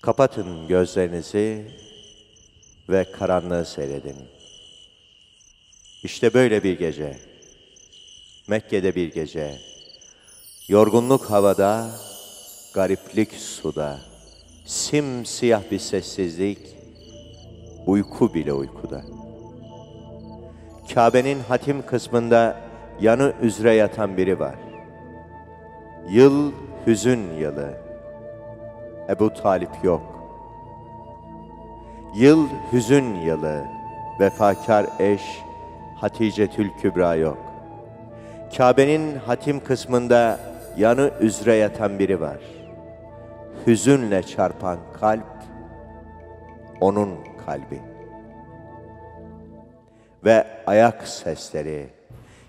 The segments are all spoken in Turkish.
Kapatın gözlerinizi ve karanlığı seyredin. İşte böyle bir gece. Mekke'de bir gece. Yorgunluk havada, gariplik suda. Simsiyah bir sessizlik, uyku bile uykuda. Kabe'nin hatim kısmında yanı üzere yatan biri var. Yıl hüzün yılı. Ebu Talip yok. Yıl hüzün yılı. Vefakar eş Hatice Kübra yok. Kabe'nin hatim kısmında yanı üzere yatan biri var. Hüzünle çarpan kalp onun kalbi. Ve ayak sesleri,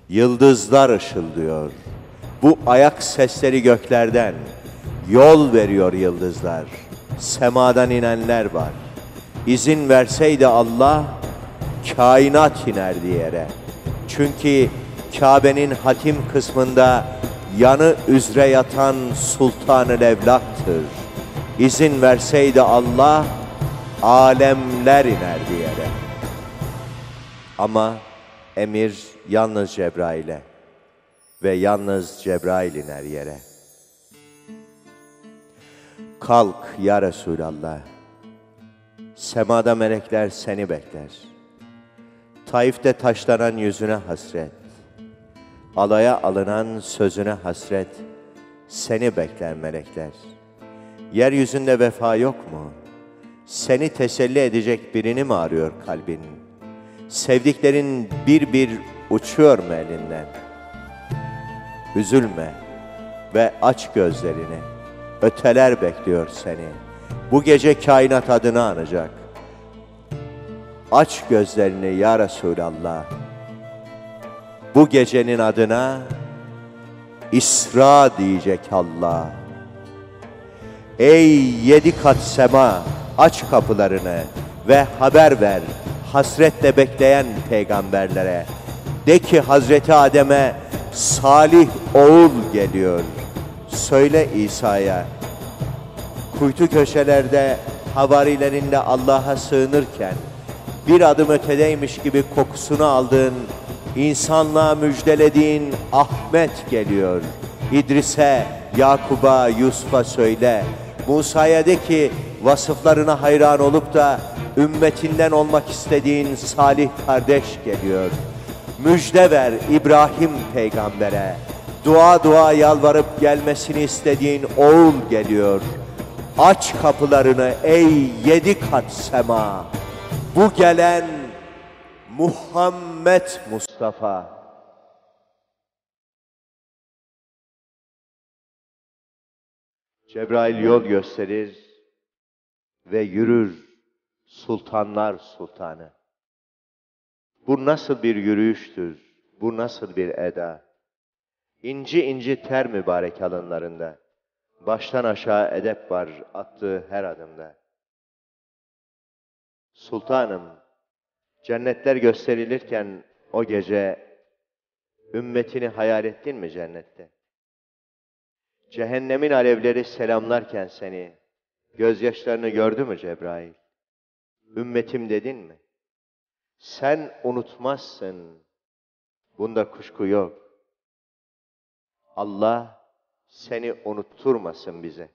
yıldızlar ışıldıyor. Bu ayak sesleri göklerden, yol veriyor yıldızlar. Semadan inenler var. İzin verseydi Allah, kainat inerdi yere. Çünkü Kabe'nin hatim kısmında yanı üzere yatan sultanı levlaktır. İzin verseydi Allah, alemler inerdi yere. Ama emir yalnız Cebrail'e ve yalnız Cebrail iner yere. Kalk ya Resulallah. Semada melekler seni bekler. Taif'te taşlanan yüzüne hasret. Alaya alınan sözüne hasret. Seni bekler melekler. Yeryüzünde vefa yok mu? Seni teselli edecek birini mi arıyor kalbin? Sevdiklerin bir bir uçuyor mu elinden? Üzülme ve aç gözlerini. Öteler bekliyor seni. Bu gece kainat adını anacak. Aç gözlerini ya Resulallah. Bu gecenin adına İsra diyecek Allah. Ey yedi kat sema aç kapılarını ve haber ver hasretle bekleyen peygamberlere. De ki Hazreti Adem'e salih oğul geliyor. Söyle İsa'ya kuytu köşelerde havarilerinde Allah'a sığınırken bir adım ötedeymiş gibi kokusunu aldığın, insanlığa müjdelediğin Ahmet geliyor. İdris'e, Yakub'a, Yusuf'a söyle. Musa'ya de ki vasıflarına hayran olup da ümmetinden olmak istediğin salih kardeş geliyor. Müjde ver İbrahim peygambere. Dua dua yalvarıp gelmesini istediğin oğul geliyor. Aç kapılarını ey yedi kat sema. Bu gelen Muhammed Mustafa. Cebrail yol gösterir ve yürür sultanlar sultanı. Bu nasıl bir yürüyüştür? Bu nasıl bir eda? İnci inci ter mübarek alınlarında. Baştan aşağı edep var attığı her adımda. Sultanım, cennetler gösterilirken o gece ümmetini hayal ettin mi cennette? Cehennemin alevleri selamlarken seni, gözyaşlarını gördü mü Cebrail? Ümmetim dedin mi? Sen unutmazsın. Bunda kuşku yok. Allah seni unutturmasın bize.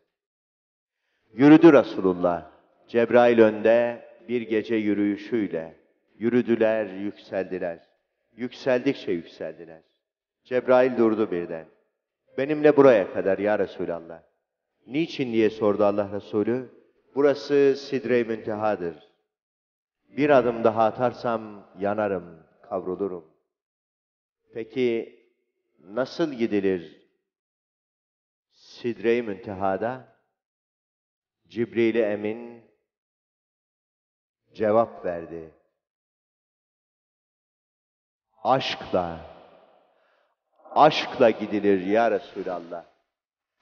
Yürüdü Resulullah. Cebrail önde bir gece yürüyüşüyle. Yürüdüler, yükseldiler. Yükseldikçe yükseldiler. Cebrail durdu birden. Benimle buraya kadar ya Resulallah. Niçin diye sordu Allah Resulü. Burası Sidre-i Müntehadır. Bir adım daha atarsam yanarım, kavrulurum. Peki nasıl gidilir Sidre-i Münteha'da? Cibril-i Emin cevap verdi. Aşkla, aşkla gidilir ya Resulallah.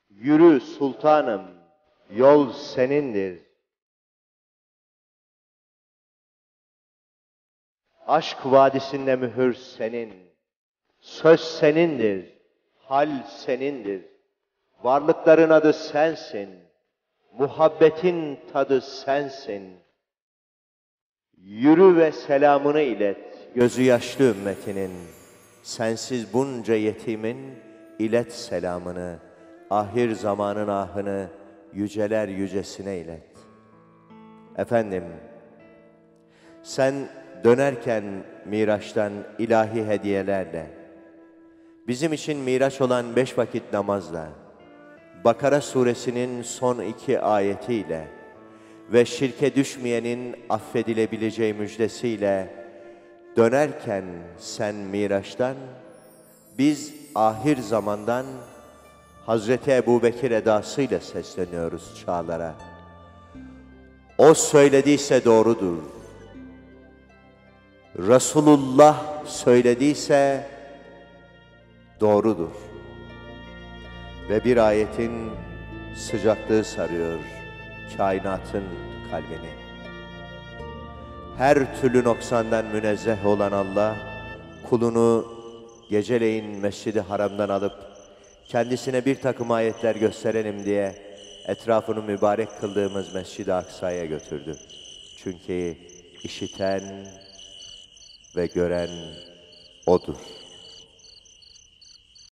Yürü sultanım, yol senindir. Aşk vadisinde mühür senin. Söz senindir. Hal senindir. Varlıkların adı sensin. Muhabbetin tadı sensin. Yürü ve selamını ilet gözü yaşlı ümmetinin. Sensiz bunca yetimin ilet selamını. Ahir zamanın ahını yüceler yücesine ilet. Efendim, sen dönerken Miraç'tan ilahi hediyelerle, bizim için Miraç olan beş vakit namazla, Bakara suresinin son iki ayetiyle ve şirke düşmeyenin affedilebileceği müjdesiyle dönerken sen Miraç'tan, biz ahir zamandan Hazreti Ebu Bekir edasıyla sesleniyoruz çağlara. O söylediyse doğrudur. Resulullah söylediyse doğrudur. Ve bir ayetin sıcaklığı sarıyor kainatın kalbini. Her türlü noksandan münezzeh olan Allah, kulunu geceleyin Mescid-i Haram'dan alıp, kendisine bir takım ayetler gösterelim diye etrafını mübarek kıldığımız Mescid-i Aksa'ya götürdü. Çünkü işiten ve gören O'dur.